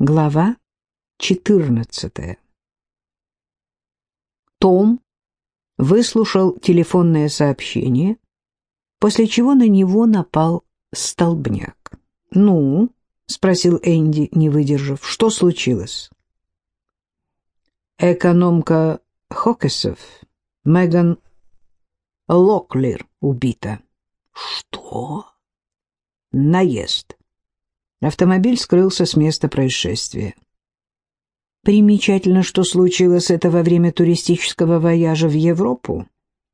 Глава 14 Том выслушал телефонное сообщение, после чего на него напал столбняк. «Ну?» — спросил Энди, не выдержав. «Что случилось?» Экономка Хокесов, Меган Локлер, убита. «Что?» «Наезд». Автомобиль скрылся с места происшествия. Примечательно, что случилось это во время туристического вояжа в Европу.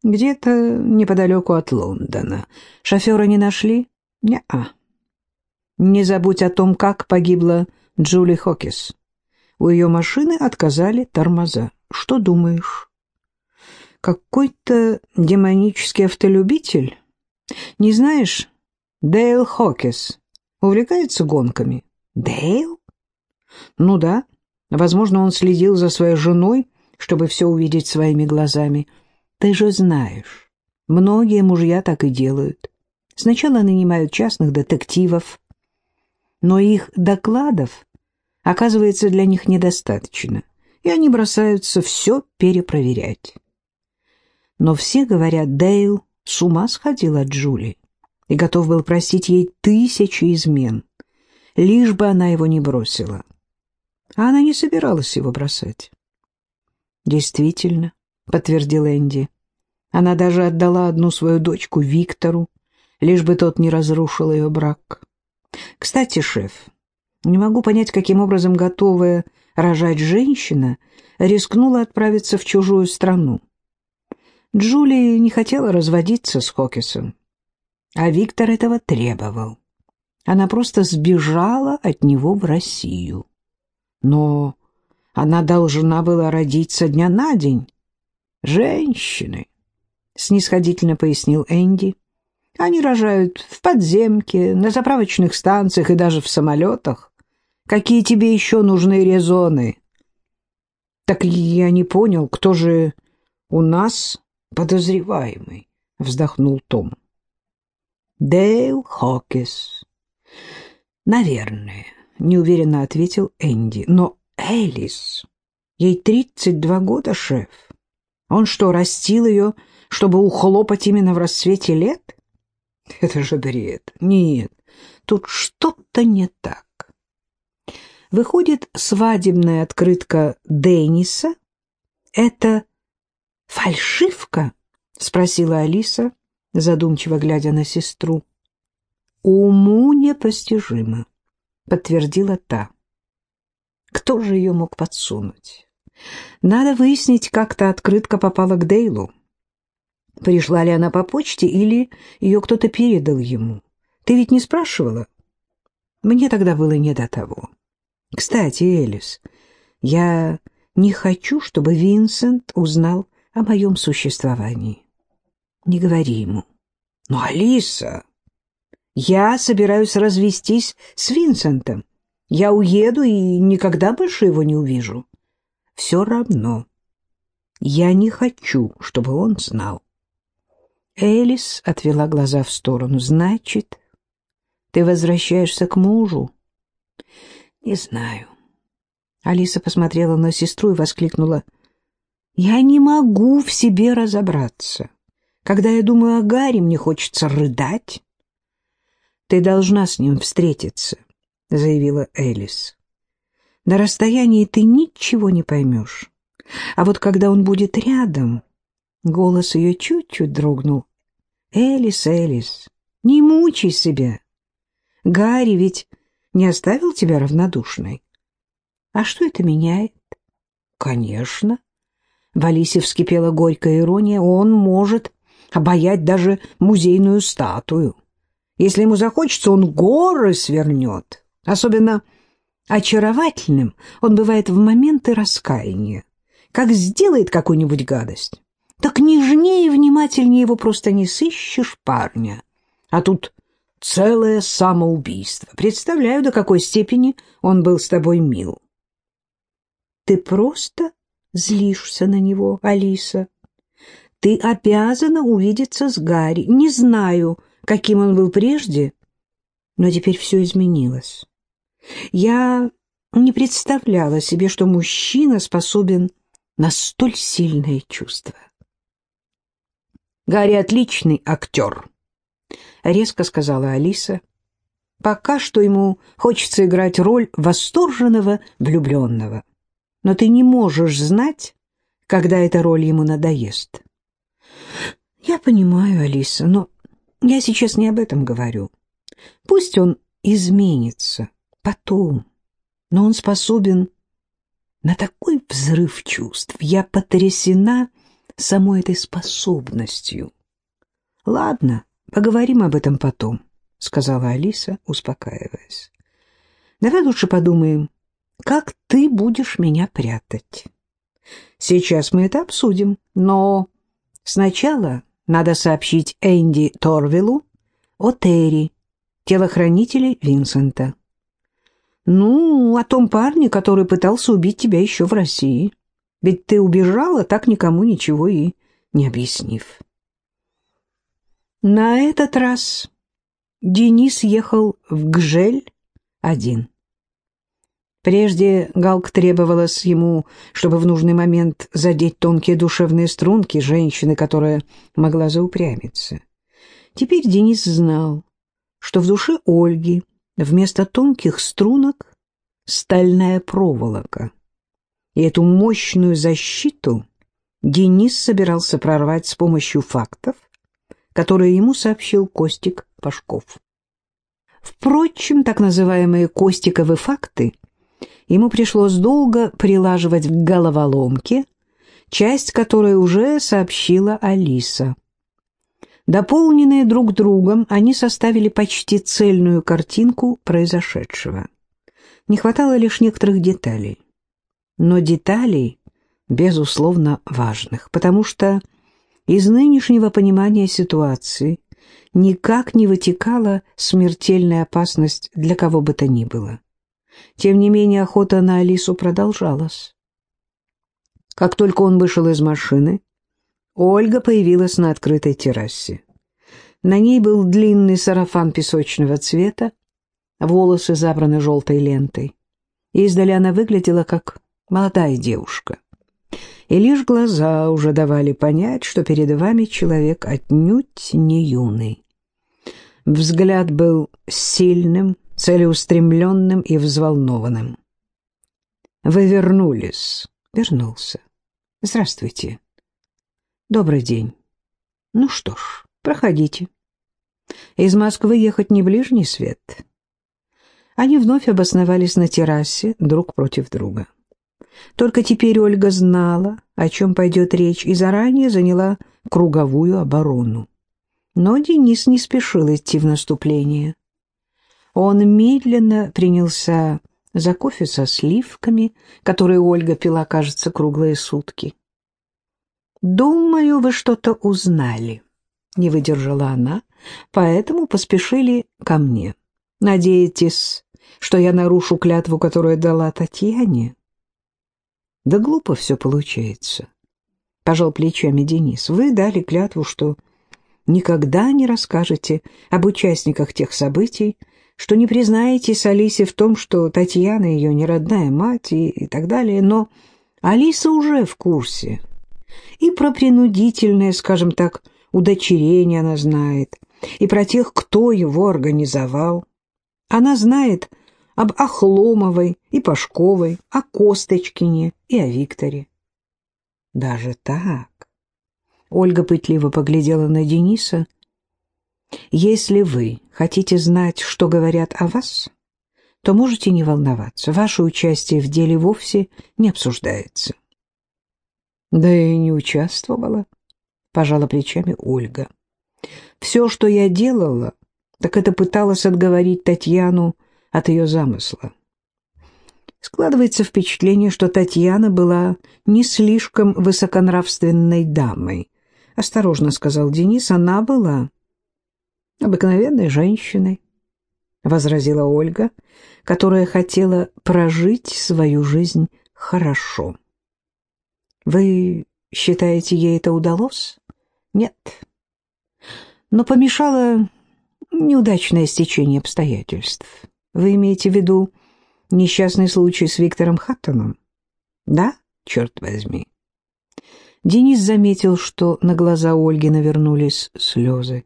Где-то неподалеку от Лондона. Шофера не нашли? Не-а. Не забудь о том, как погибла Джули Хокис. У ее машины отказали тормоза. Что думаешь? Какой-то демонический автолюбитель? Не знаешь, Дейл Хокис увлекается гонками. Дейл? Ну да. Возможно, он следил за своей женой, чтобы все увидеть своими глазами. Ты же знаешь, многие мужья так и делают. Сначала нанимают частных детективов, но их докладов оказывается для них недостаточно, и они бросаются все перепроверять. Но все говорят, Дейл с ума сходил от Джули и готов был простить ей тысячи измен, лишь бы она его не бросила. А она не собиралась его бросать. «Действительно», — подтвердил Энди. Она даже отдала одну свою дочку Виктору, лишь бы тот не разрушил ее брак. «Кстати, шеф, не могу понять, каким образом готовая рожать женщина рискнула отправиться в чужую страну. Джули не хотела разводиться с Хокисом. А Виктор этого требовал. Она просто сбежала от него в Россию. Но она должна была родить со дня на день. Женщины, — снисходительно пояснил Энди, — они рожают в подземке, на заправочных станциях и даже в самолетах. Какие тебе еще нужны резоны? Так я не понял, кто же у нас подозреваемый, — вздохнул Том. Дейл Хокис. Наверное, неуверенно ответил Энди. Но Элис, ей 32 года, шеф. Он что, растил ее, чтобы ухлопать именно в расцвете лет? Это же бред. Нет, тут что-то не так. Выходит, свадебная открытка Денниса — это фальшивка? — спросила Алиса задумчиво глядя на сестру. «Уму непостижимо», — подтвердила та. «Кто же ее мог подсунуть? Надо выяснить, как та открытка попала к Дейлу. Пришла ли она по почте или ее кто-то передал ему? Ты ведь не спрашивала?» Мне тогда было не до того. Кстати, Элис, я не хочу, чтобы Винсент узнал о моем существовании. Не говори ему. Но, Алиса, я собираюсь развестись с Винсентом. Я уеду и никогда больше его не увижу. Все равно. Я не хочу, чтобы он знал. Элис отвела глаза в сторону. Значит, ты возвращаешься к мужу? Не знаю. Алиса посмотрела на сестру и воскликнула. Я не могу в себе разобраться. Когда я думаю о Гарри, мне хочется рыдать. «Ты должна с ним встретиться», — заявила Элис. «На расстоянии ты ничего не поймешь. А вот когда он будет рядом...» Голос ее чуть-чуть дрогнул. «Элис, Элис, не мучай себя. Гарри ведь не оставил тебя равнодушной. А что это меняет?» «Конечно». В Алисе вскипела горькая ирония. «Он может обаять даже музейную статую. Если ему захочется, он горы свернет. Особенно очаровательным он бывает в моменты раскаяния. Как сделает какую-нибудь гадость, так нежнее и внимательнее его просто не сыщешь парня. А тут целое самоубийство. Представляю, до какой степени он был с тобой мил. Ты просто злишься на него, Алиса, ты обязана увидеться с Гарри. Не знаю, каким он был прежде, но теперь все изменилось. Я не представляла себе, что мужчина способен на столь сильное чувство. «Гарри отличный актер», — резко сказала Алиса. «Пока что ему хочется играть роль восторженного влюбленного. Но ты не можешь знать, когда эта роль ему надоест». «Я понимаю, Алиса, но я сейчас не об этом говорю. Пусть он изменится потом, но он способен на такой взрыв чувств. Я потрясена самой этой способностью. — Ладно, поговорим об этом потом, — сказала Алиса, успокаиваясь. — Давай лучше подумаем, как ты будешь меня прятать. Сейчас мы это обсудим, но сначала надо сообщить Энди Торвиллу о Терри, телохранителе Винсента. Ну, о том парне, который пытался убить тебя еще в России. Ведь ты убежала, так никому ничего и не объяснив. На этот раз Денис ехал в Гжель один. Прежде Галк требовалось ему, чтобы в нужный момент задеть тонкие душевные струнки женщины, которая могла заупрямиться. Теперь Денис знал, что в душе Ольги вместо тонких струнок стальная проволока. И эту мощную защиту Денис собирался прорвать с помощью фактов, которые ему сообщил Костик Пашков. Впрочем, так называемые Костиковы факты ему пришлось долго прилаживать в головоломке, часть которой уже сообщила Алиса. Дополненные друг другом, они составили почти цельную картинку произошедшего. Не хватало лишь некоторых деталей. Но деталей, безусловно, важных, потому что из нынешнего понимания ситуации никак не вытекала смертельная опасность для кого бы то ни было. Тем не менее, охота на Алису продолжалась. Как только он вышел из машины, Ольга появилась на открытой террасе. На ней был длинный сарафан песочного цвета, волосы забраны желтой лентой. Издали она выглядела как молодая девушка. И лишь глаза уже давали понять, что перед вами человек отнюдь не юный. Взгляд был сильным, целеустремленным и взволнованным. «Вы вернулись?» «Вернулся. Здравствуйте». Добрый день. Ну что ж, проходите. Из Москвы ехать не ближний свет. Они вновь обосновались на террасе друг против друга. Только теперь Ольга знала, о чем пойдет речь, и заранее заняла круговую оборону. Но Денис не спешил идти в наступление. Он медленно принялся за кофе со сливками, которые Ольга пила, кажется, круглые сутки. «Думаю, вы что-то узнали», — не выдержала она, «поэтому поспешили ко мне. Надеетесь, что я нарушу клятву, которую дала Татьяне?» «Да глупо все получается», — пожал плечами Денис. «Вы дали клятву, что никогда не расскажете об участниках тех событий, что не признаетесь Алисе в том, что Татьяна ее неродная мать и, и так далее, но Алиса уже в курсе» И про принудительное, скажем так, удочерение она знает, и про тех, кто его организовал. Она знает об Охломовой и Пашковой, о Косточкине и о Викторе. Даже так? Ольга пытливо поглядела на Дениса. Если вы хотите знать, что говорят о вас, то можете не волноваться. Ваше участие в деле вовсе не обсуждается. Да и не участвовала, пожала плечами Ольга. Все, что я делала, так это пыталась отговорить Татьяну от ее замысла. Складывается впечатление, что Татьяна была не слишком высоконравственной дамой. Осторожно сказал Денис, она была обыкновенной женщиной, возразила Ольга, которая хотела прожить свою жизнь хорошо. Вы считаете, ей это удалось? Нет. Но помешало неудачное стечение обстоятельств. Вы имеете в виду Несчастный случай с Виктором Хаттоном? Да, черт возьми. Денис заметил, что на глаза Ольги навернулись слезы.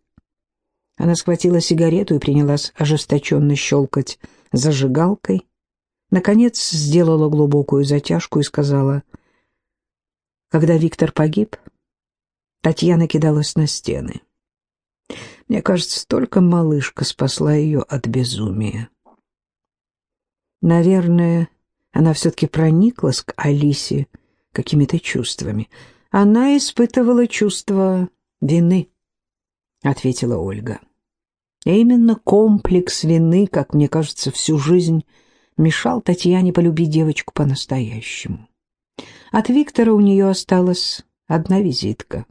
Она схватила сигарету и принялась ожесточенно щелкать зажигалкой. Наконец сделала глубокую затяжку и сказала, «Когда Виктор погиб, Татьяна кидалась на стены. Мне кажется, только малышка спасла ее от безумия. Наверное, она все-таки прониклась к Алисе какими-то чувствами. Она испытывала чувство вины, — ответила Ольга. И именно комплекс вины, как мне кажется, всю жизнь мешал Татьяне полюбить девочку по-настоящему. От Виктора у нее осталась одна визитка.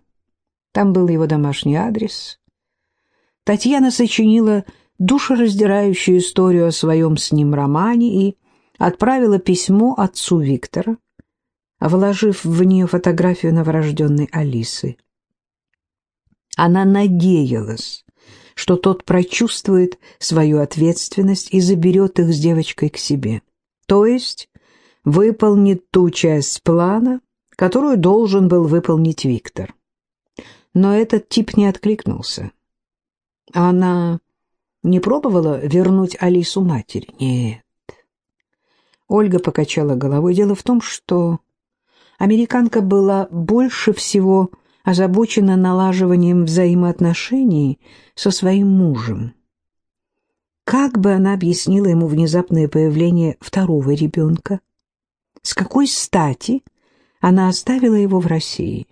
Там был его домашний адрес. Татьяна сочинила душераздирающую историю о своем с ним романе и отправила письмо отцу Виктора, вложив в нее фотографию новорожденной Алисы. Она надеялась, что тот прочувствует свою ответственность и заберет их с девочкой к себе. То есть выполнит ту часть плана, которую должен был выполнить Виктор. Но этот тип не откликнулся. Она не пробовала вернуть Алису матери? Нет. Ольга покачала головой. Дело в том, что американка была больше всего озабочена налаживанием взаимоотношений со своим мужем. Как бы она объяснила ему внезапное появление второго ребенка? С какой стати она оставила его в России?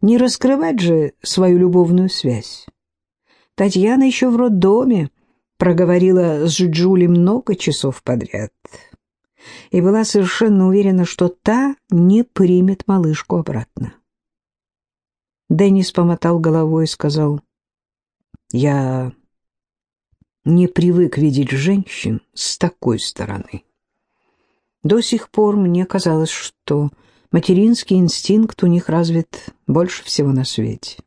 Не раскрывать же свою любовную связь. Татьяна еще в роддоме проговорила с Джули много часов подряд и была совершенно уверена, что та не примет малышку обратно. Деннис помотал головой и сказал, «Я не привык видеть женщин с такой стороны. До сих пор мне казалось, что материнский инстинкт у них развит больше всего на свете.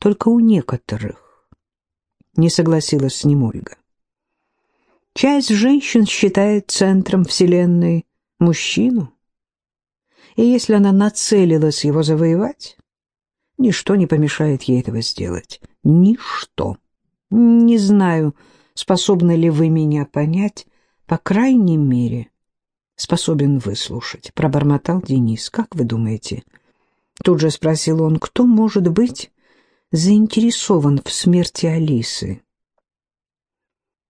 Только у некоторых не согласилась с ним Ольга. Часть женщин считает центром Вселенной мужчину, и если она нацелилась его завоевать, Ничто не помешает ей этого сделать. Ничто. Не знаю, способны ли вы меня понять, по крайней мере, способен выслушать, пробормотал Денис. Как вы думаете? Тут же спросил он, кто может быть заинтересован в смерти Алисы?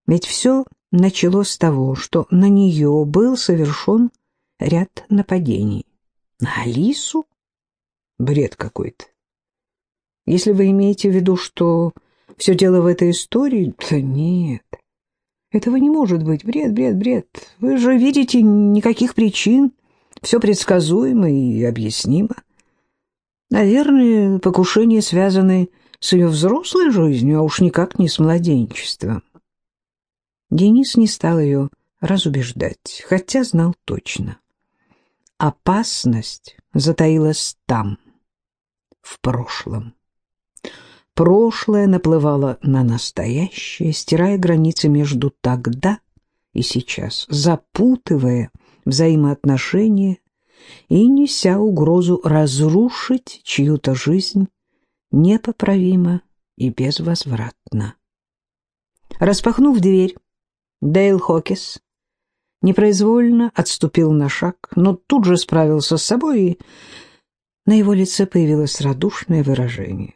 Ведь все началось с того, что на нее был совершен ряд нападений. На Алису? Бред какой-то. Если вы имеете в виду, что все дело в этой истории, то нет. Этого не может быть. Бред, бред, бред. Вы же видите никаких причин. Все предсказуемо и объяснимо. Наверное, покушения связаны с ее взрослой жизнью, а уж никак не с младенчеством. Денис не стал ее разубеждать, хотя знал точно. Опасность затаилась там, в прошлом. Прошлое наплывало на настоящее, стирая границы между тогда и сейчас, запутывая взаимоотношения и неся угрозу разрушить чью-то жизнь непоправимо и безвозвратно. Распахнув дверь, Дейл Хокис непроизвольно отступил на шаг, но тут же справился с собой, и на его лице появилось радушное выражение.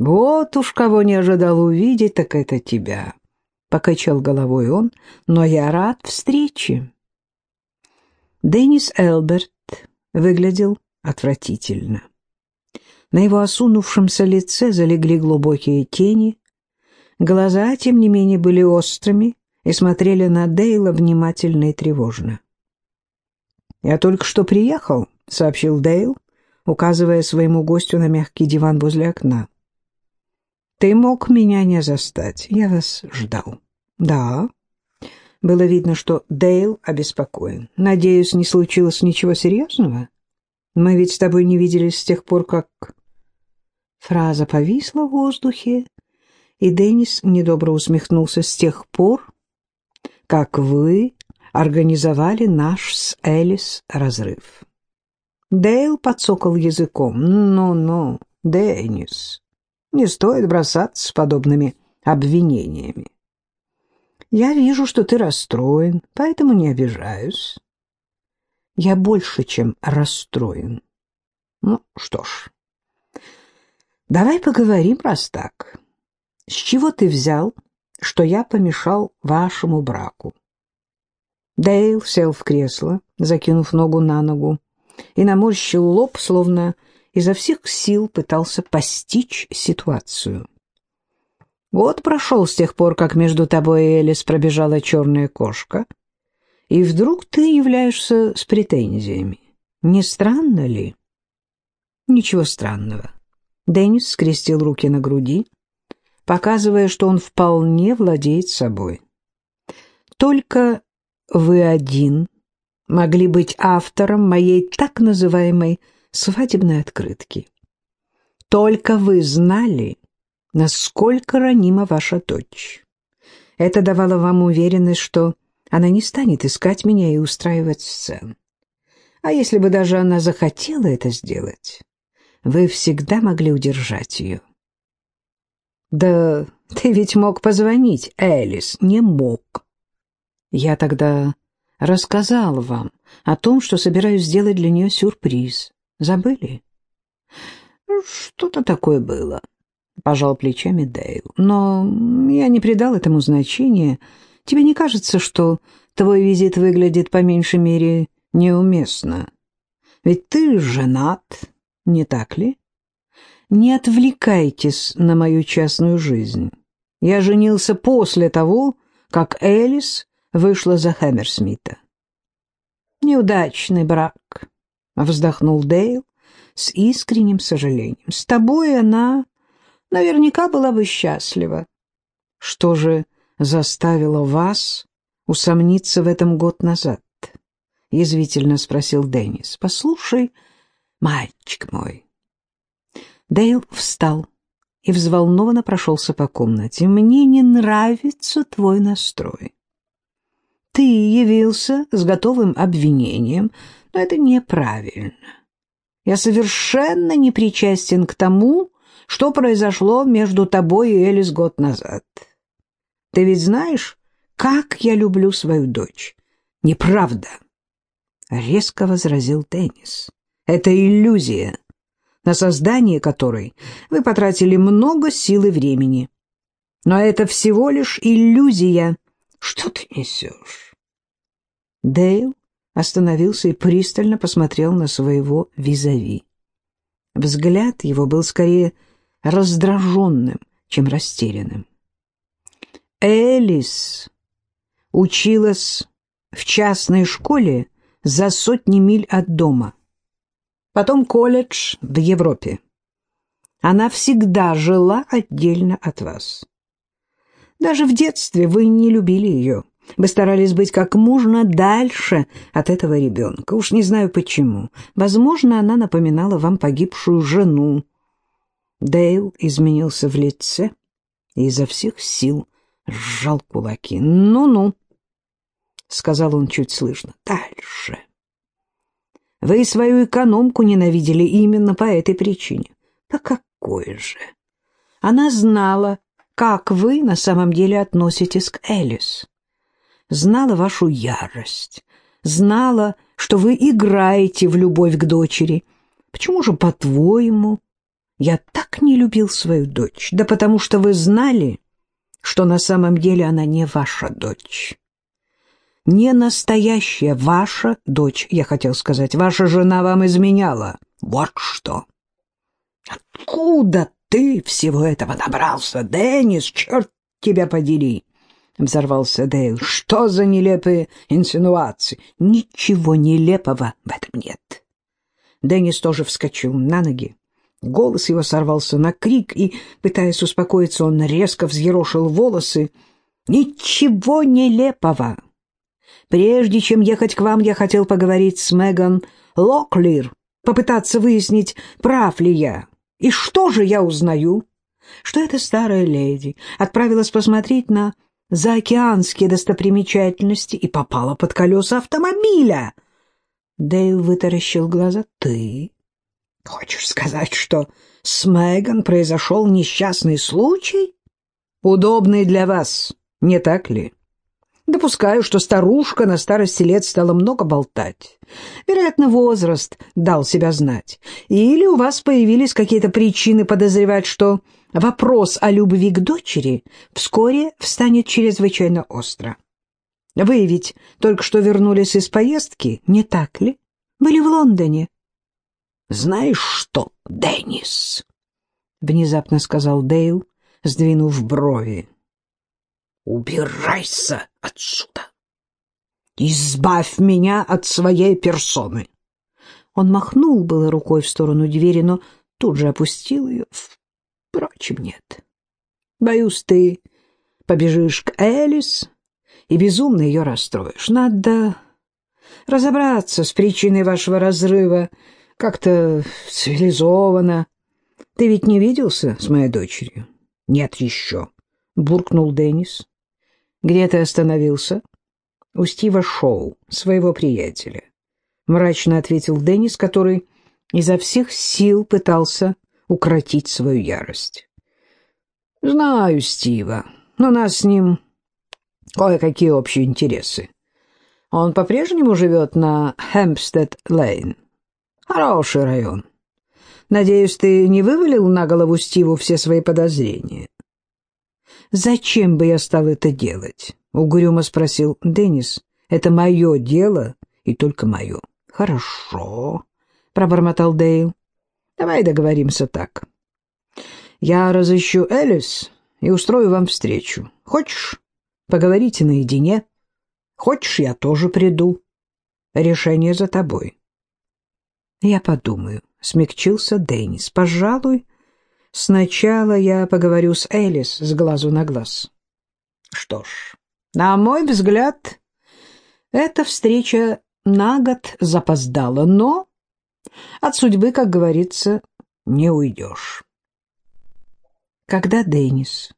«Вот уж кого не ожидал увидеть, так это тебя», — покачал головой он, — «но я рад встрече». Деннис Элберт выглядел отвратительно. На его осунувшемся лице залегли глубокие тени, глаза, тем не менее, были острыми и смотрели на Дейла внимательно и тревожно. «Я только что приехал», — сообщил Дейл, указывая своему гостю на мягкий диван возле окна. Ты мог меня не застать. Я вас ждал. Да. Было видно, что Дейл обеспокоен. Надеюсь, не случилось ничего серьезного? Мы ведь с тобой не виделись с тех пор, как... Фраза повисла в воздухе, и Деннис недобро усмехнулся с тех пор, как вы организовали наш с Элис разрыв. Дейл подсокал языком. «Ну-ну, Деннис, не стоит бросаться с подобными обвинениями. Я вижу, что ты расстроен, поэтому не обижаюсь. Я больше, чем расстроен. Ну, что ж, давай поговорим, раз так. С чего ты взял, что я помешал вашему браку? Дейл сел в кресло, закинув ногу на ногу, и наморщил лоб, словно изо всех сил пытался постичь ситуацию. Год прошел с тех пор, как между тобой и Элис пробежала черная кошка, и вдруг ты являешься с претензиями. Не странно ли? Ничего странного. Деннис скрестил руки на груди, показывая, что он вполне владеет собой. Только вы один могли быть автором моей так называемой свадебной открытки. Только вы знали, насколько ранима ваша дочь. Это давало вам уверенность, что она не станет искать меня и устраивать сцен. А если бы даже она захотела это сделать, вы всегда могли удержать ее. Да ты ведь мог позвонить, Элис, не мог. Я тогда рассказал вам о том, что собираюсь сделать для нее сюрприз. Забыли? Что-то такое было. — пожал плечами Дейл. «Но я не придал этому значения. Тебе не кажется, что твой визит выглядит по меньшей мере неуместно? Ведь ты женат, не так ли? Не отвлекайтесь на мою частную жизнь. Я женился после того, как Элис вышла за Хэмерсмита». «Неудачный брак», — вздохнул Дейл с искренним сожалением. «С тобой она наверняка была бы счастлива. Что же заставило вас усомниться в этом год назад? — язвительно спросил Деннис. — Послушай, мальчик мой. Дейл встал и взволнованно прошелся по комнате. «Мне не нравится твой настрой. Ты явился с готовым обвинением, но это неправильно. Я совершенно не причастен к тому, что произошло между тобой и Элис год назад. Ты ведь знаешь, как я люблю свою дочь. Неправда. Резко возразил Теннис. Это иллюзия, на создание которой вы потратили много сил и времени. Но это всего лишь иллюзия. Что ты несешь? Дейл остановился и пристально посмотрел на своего визави. Взгляд его был скорее раздраженным, чем растерянным. Элис училась в частной школе за сотни миль от дома. Потом колледж в Европе. Она всегда жила отдельно от вас. Даже в детстве вы не любили ее. Вы старались быть как можно дальше от этого ребенка. Уж не знаю почему. Возможно, она напоминала вам погибшую жену, Дейл изменился в лице и изо всех сил сжал кулаки. «Ну-ну», — сказал он чуть слышно, — «дальше». «Вы свою экономку ненавидели именно по этой причине». «Да какой же?» Она знала, как вы на самом деле относитесь к Элис. Знала вашу ярость, знала, что вы играете в любовь к дочери. Почему же, по-твоему, я так не любил свою дочь, да потому что вы знали, что на самом деле она не ваша дочь. Не настоящая ваша дочь, я хотел сказать. Ваша жена вам изменяла. Вот что. Откуда ты всего этого набрался, Деннис? Черт тебя подери! Взорвался Дейл. Что за нелепые инсинуации? Ничего нелепого в этом нет. Деннис тоже вскочил на ноги. Голос его сорвался на крик, и, пытаясь успокоиться, он резко взъерошил волосы. «Ничего нелепого! Прежде чем ехать к вам, я хотел поговорить с Меган Локлир, попытаться выяснить, прав ли я. И что же я узнаю? Что эта старая леди отправилась посмотреть на заокеанские достопримечательности и попала под колеса автомобиля. Дейл вытаращил глаза. «Ты хочешь сказать, что с Меган произошел несчастный случай? Удобный для вас, не так ли?» Допускаю, что старушка на старости лет стала много болтать. Вероятно, возраст дал себя знать. Или у вас появились какие-то причины подозревать, что вопрос о любви к дочери вскоре встанет чрезвычайно остро. Вы ведь только что вернулись из поездки, не так ли? Были в Лондоне. «Знаешь что, Деннис?» — внезапно сказал Дейл, сдвинув брови. Убирайся отсюда! Избавь меня от своей персоны!» Он махнул было рукой в сторону двери, но тут же опустил ее. Впрочем, нет. Боюсь, ты побежишь к Элис и безумно ее расстроишь. Надо разобраться с причиной вашего разрыва как-то цивилизованно. Ты ведь не виделся с моей дочерью? Нет еще, — буркнул Деннис. «Где ты остановился?» «У Стива Шоу, своего приятеля», — мрачно ответил Деннис, который изо всех сил пытался укротить свою ярость. «Знаю Стива, но нас с ним кое-какие общие интересы. Он по-прежнему живет на Хэмпстед-Лейн. Хороший район. Надеюсь, ты не вывалил на голову Стиву все свои подозрения?» «Зачем бы я стал это делать?» — угрюмо спросил Деннис. «Это мое дело и только мое». «Хорошо», — пробормотал Дейл. «Давай договоримся так. Я разыщу Элис и устрою вам встречу. Хочешь, поговорите наедине? Хочешь, я тоже приду. Решение за тобой». «Я подумаю», — смягчился Деннис. «Пожалуй, Сначала я поговорю с Элис с глазу на глаз. Что ж, на мой взгляд, эта встреча на год запоздала, но от судьбы, как говорится, не уйдешь. Когда Деннис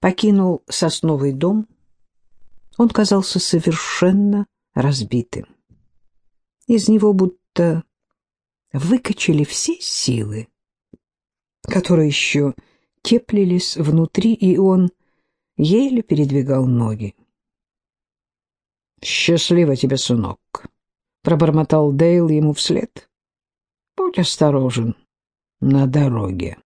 покинул сосновый дом, он казался совершенно разбитым. Из него будто выкачали все силы которые еще теплились внутри, и он еле передвигал ноги. «Счастливо тебе, сынок!» — пробормотал Дейл ему вслед. «Будь осторожен на дороге».